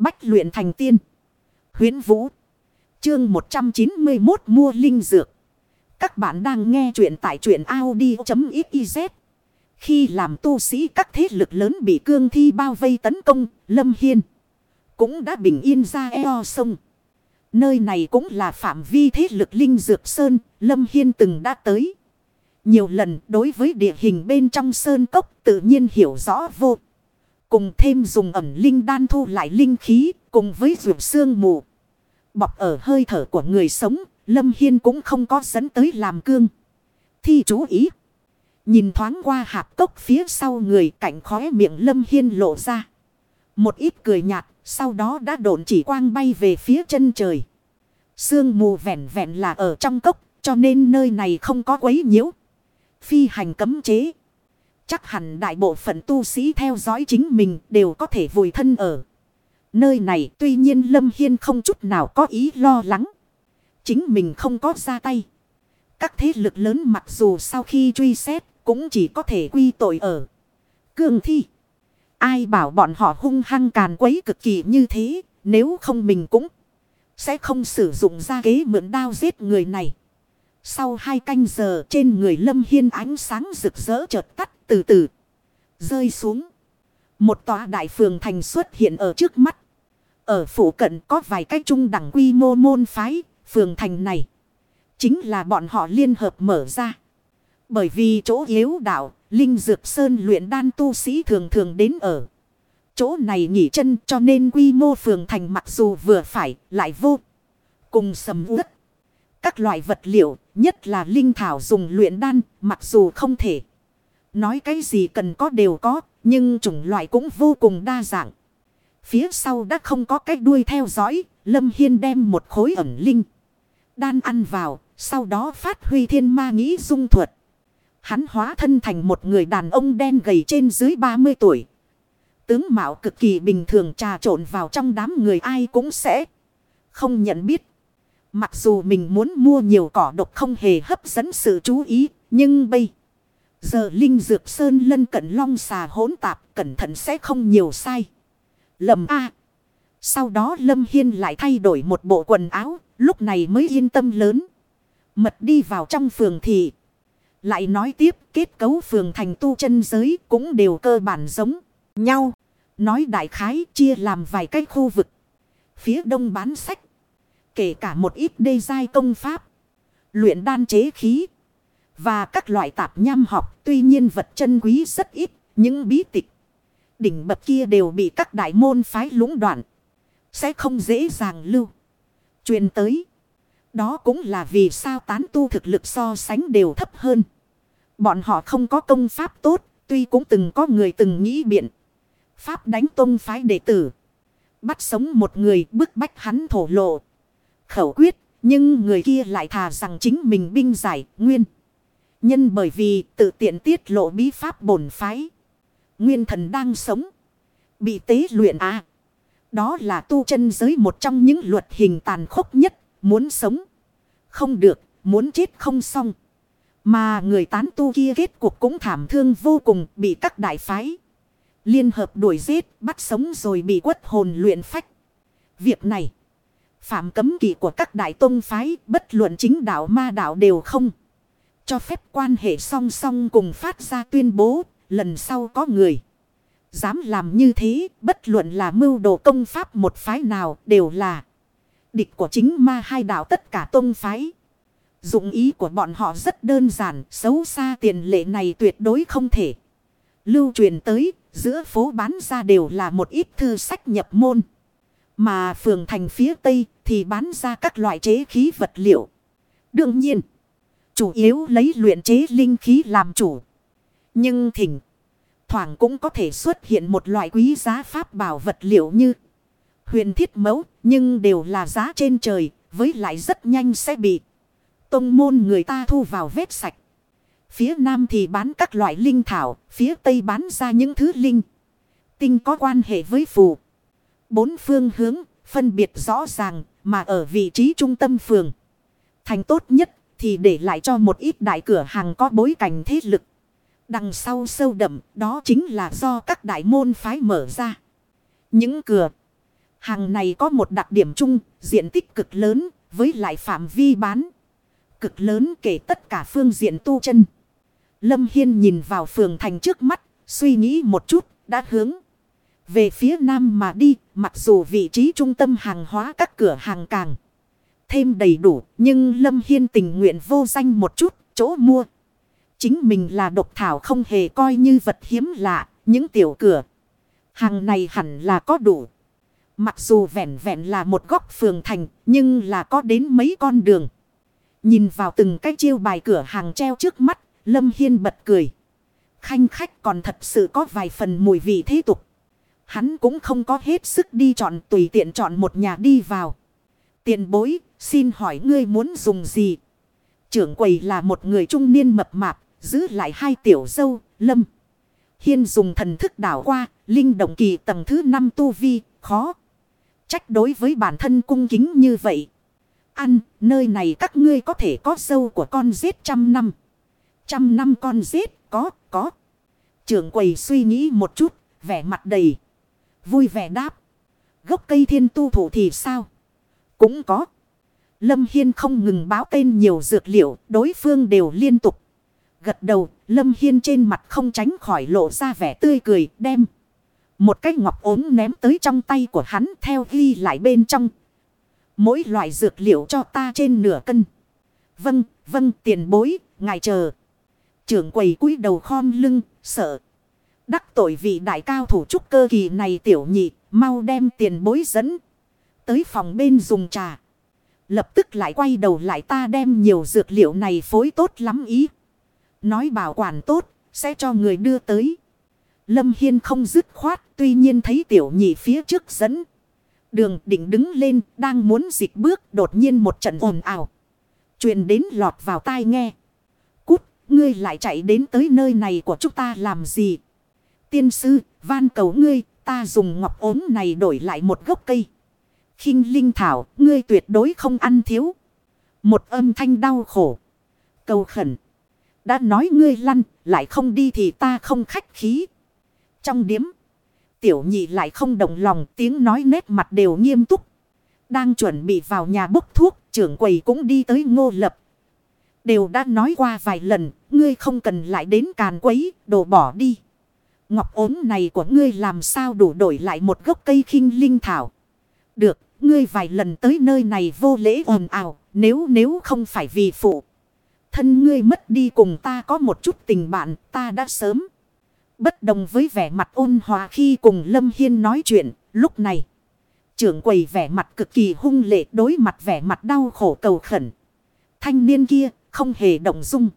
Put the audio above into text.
Bách luyện thành tiên. Huyến Vũ. Chương 191 mua linh dược. Các bạn đang nghe truyện tại truyện Audi.xyz. Khi làm tu sĩ các thế lực lớn bị cương thi bao vây tấn công, Lâm Hiên cũng đã bình yên ra eo sông. Nơi này cũng là phạm vi thế lực linh dược sơn, Lâm Hiên từng đã tới. Nhiều lần đối với địa hình bên trong sơn cốc tự nhiên hiểu rõ vô. Cùng thêm dùng ẩm linh đan thu lại linh khí cùng với vượt xương mù. Bọc ở hơi thở của người sống, Lâm Hiên cũng không có dẫn tới làm cương. Thi chú ý. Nhìn thoáng qua hạp cốc phía sau người cạnh khóe miệng Lâm Hiên lộ ra. Một ít cười nhạt, sau đó đã độn chỉ quang bay về phía chân trời. Sương mù vẹn vẹn là ở trong cốc, cho nên nơi này không có quấy nhiễu. Phi hành cấm chế. Chắc hẳn đại bộ phận tu sĩ theo dõi chính mình đều có thể vùi thân ở. Nơi này tuy nhiên Lâm Hiên không chút nào có ý lo lắng. Chính mình không có ra tay. Các thế lực lớn mặc dù sau khi truy xét cũng chỉ có thể quy tội ở. Cường thi. Ai bảo bọn họ hung hăng càn quấy cực kỳ như thế. Nếu không mình cũng sẽ không sử dụng ra kế mượn đao giết người này. Sau hai canh giờ, trên người Lâm Hiên ánh sáng rực rỡ chợt tắt từ từ. Rơi xuống. Một tòa đại phường thành xuất hiện ở trước mắt. Ở phủ cận có vài cái trung đẳng quy mô môn phái. Phường thành này. Chính là bọn họ liên hợp mở ra. Bởi vì chỗ yếu đạo. Linh Dược Sơn luyện đan tu sĩ thường thường đến ở. Chỗ này nghỉ chân cho nên quy mô phường thành mặc dù vừa phải, lại vô. Cùng sầm uất. Các loại vật liệu, nhất là linh thảo dùng luyện đan, mặc dù không thể. Nói cái gì cần có đều có, nhưng chủng loại cũng vô cùng đa dạng. Phía sau đã không có cái đuôi theo dõi. Lâm Hiên đem một khối ẩm linh. Đan ăn vào. Sau đó phát huy thiên ma nghĩ dung thuật. Hắn hóa thân thành một người đàn ông đen gầy trên dưới 30 tuổi. Tướng mạo cực kỳ bình thường trà trộn vào trong đám người ai cũng sẽ không nhận biết. Mặc dù mình muốn mua nhiều cỏ độc không hề hấp dẫn sự chú ý, nhưng bây giờ Linh Dược Sơn lân cận long xà hỗn tạp cẩn thận sẽ không nhiều sai. Lầm A. Sau đó Lâm Hiên lại thay đổi một bộ quần áo, lúc này mới yên tâm lớn. Mật đi vào trong phường thị. Lại nói tiếp kết cấu phường thành tu chân giới cũng đều cơ bản giống nhau. Nói đại khái chia làm vài cái khu vực. Phía đông bán sách. Kể cả một ít đê giai công pháp. Luyện đan chế khí. Và các loại tạp nham học. Tuy nhiên vật chân quý rất ít. Những bí tịch. Đỉnh bậc kia đều bị các đại môn phái lũng đoạn. Sẽ không dễ dàng lưu. Truyền tới. Đó cũng là vì sao tán tu thực lực so sánh đều thấp hơn. Bọn họ không có công pháp tốt. Tuy cũng từng có người từng nghĩ biện. Pháp đánh tông phái đệ tử. Bắt sống một người, bức bách hắn thổ lộ. Khẩu quyết. Nhưng người kia lại thà rằng chính mình binh giải nguyên. Nhân bởi vì tự tiện tiết lộ bí pháp bổn phái. Nguyên thần đang sống. Bị tế luyện à. Đó là tu chân giới một trong những luật hình tàn khốc nhất. Muốn sống. Không được. Muốn chết không xong. Mà người tán tu kia kết cuộc cũng thảm thương vô cùng bị các đại phái. Liên hợp đuổi giết, bắt sống rồi bị quất hồn luyện phách. Việc này, phạm cấm kỵ của các đại tôn phái, bất luận chính đạo ma đạo đều không. Cho phép quan hệ song song cùng phát ra tuyên bố, lần sau có người. Dám làm như thế, bất luận là mưu đồ công pháp một phái nào đều là địch của chính ma hai đạo tất cả tôn phái. Dụng ý của bọn họ rất đơn giản, xấu xa tiền lệ này tuyệt đối không thể. Lưu truyền tới, giữa phố bán ra đều là một ít thư sách nhập môn. Mà phường thành phía tây thì bán ra các loại chế khí vật liệu. Đương nhiên, chủ yếu lấy luyện chế linh khí làm chủ. Nhưng thỉnh, thoảng cũng có thể xuất hiện một loại quý giá pháp bảo vật liệu như huyền thiết mẫu, nhưng đều là giá trên trời, với lại rất nhanh sẽ bị tông môn người ta thu vào vết sạch. Phía nam thì bán các loại linh thảo, phía tây bán ra những thứ linh. Tinh có quan hệ với phù. Bốn phương hướng, phân biệt rõ ràng, mà ở vị trí trung tâm phường. Thành tốt nhất, thì để lại cho một ít đại cửa hàng có bối cảnh thế lực. Đằng sau sâu đậm, đó chính là do các đại môn phái mở ra. Những cửa Hàng này có một đặc điểm chung, diện tích cực lớn, với lại phạm vi bán. Cực lớn kể tất cả phương diện tu chân. Lâm Hiên nhìn vào phường thành trước mắt, suy nghĩ một chút, đã hướng. Về phía nam mà đi, mặc dù vị trí trung tâm hàng hóa các cửa hàng càng thêm đầy đủ, nhưng Lâm Hiên tình nguyện vô danh một chút, chỗ mua. Chính mình là độc thảo không hề coi như vật hiếm lạ, những tiểu cửa. Hàng này hẳn là có đủ. Mặc dù vẹn vẹn là một góc phường thành, nhưng là có đến mấy con đường. Nhìn vào từng cái chiêu bài cửa hàng treo trước mắt, Lâm Hiên bật cười. Khanh khách còn thật sự có vài phần mùi vị thế tục. Hắn cũng không có hết sức đi chọn tùy tiện chọn một nhà đi vào. Tiền bối, xin hỏi ngươi muốn dùng gì? Trưởng quầy là một người trung niên mập mạp, giữ lại hai tiểu dâu, lâm. Hiên dùng thần thức đảo qua, linh động kỳ tầng thứ 5 tu vi, khó. Trách đối với bản thân cung kính như vậy. Ăn, nơi này các ngươi có thể có dâu của con giết trăm năm. Trăm năm con giết, có, có. Trưởng quầy suy nghĩ một chút, vẻ mặt đầy. Vui vẻ đáp. Gốc cây thiên tu thủ thì sao? Cũng có. Lâm Hiên không ngừng báo tên nhiều dược liệu, đối phương đều liên tục. Gật đầu, Lâm Hiên trên mặt không tránh khỏi lộ ra vẻ tươi cười, đem. Một cái ngọc ốm ném tới trong tay của hắn theo ghi lại bên trong. Mỗi loại dược liệu cho ta trên nửa cân. Vâng, vâng tiền bối, ngài chờ. Trưởng quầy cúi đầu khom lưng, sợ. Đắc tội vị đại cao thủ trúc cơ kỳ này tiểu nhị, mau đem tiền bối dẫn. Tới phòng bên dùng trà. Lập tức lại quay đầu lại ta đem nhiều dược liệu này phối tốt lắm ý. Nói bảo quản tốt, sẽ cho người đưa tới. Lâm Hiên không dứt khoát, tuy nhiên thấy tiểu nhị phía trước dẫn. Đường định đứng lên, đang muốn dịch bước, đột nhiên một trận ồn ào. truyền đến lọt vào tai nghe. Cút, ngươi lại chạy đến tới nơi này của chúng ta làm gì? Tiên sư, van cầu ngươi, ta dùng ngọc ốm này đổi lại một gốc cây khinh linh thảo, ngươi tuyệt đối không ăn thiếu. Một âm thanh đau khổ. Cầu khẩn. Đã nói ngươi lăn, lại không đi thì ta không khách khí. Trong điếm, tiểu nhị lại không đồng lòng, tiếng nói nét mặt đều nghiêm túc. Đang chuẩn bị vào nhà bốc thuốc, trưởng quầy cũng đi tới ngô lập. Đều đã nói qua vài lần, ngươi không cần lại đến càn quấy, đồ bỏ đi. Ngọc ốm này của ngươi làm sao đủ đổi lại một gốc cây khinh linh thảo. Được, Ngươi vài lần tới nơi này vô lễ ồn ào. Nếu nếu không phải vì phụ. Thân ngươi mất đi cùng ta có một chút tình bạn. Ta đã sớm. Bất đồng với vẻ mặt ôn hòa khi cùng Lâm Hiên nói chuyện. Lúc này. Trưởng quầy vẻ mặt cực kỳ hung lệ đối mặt vẻ mặt đau khổ cầu khẩn. Thanh niên kia không hề động dung.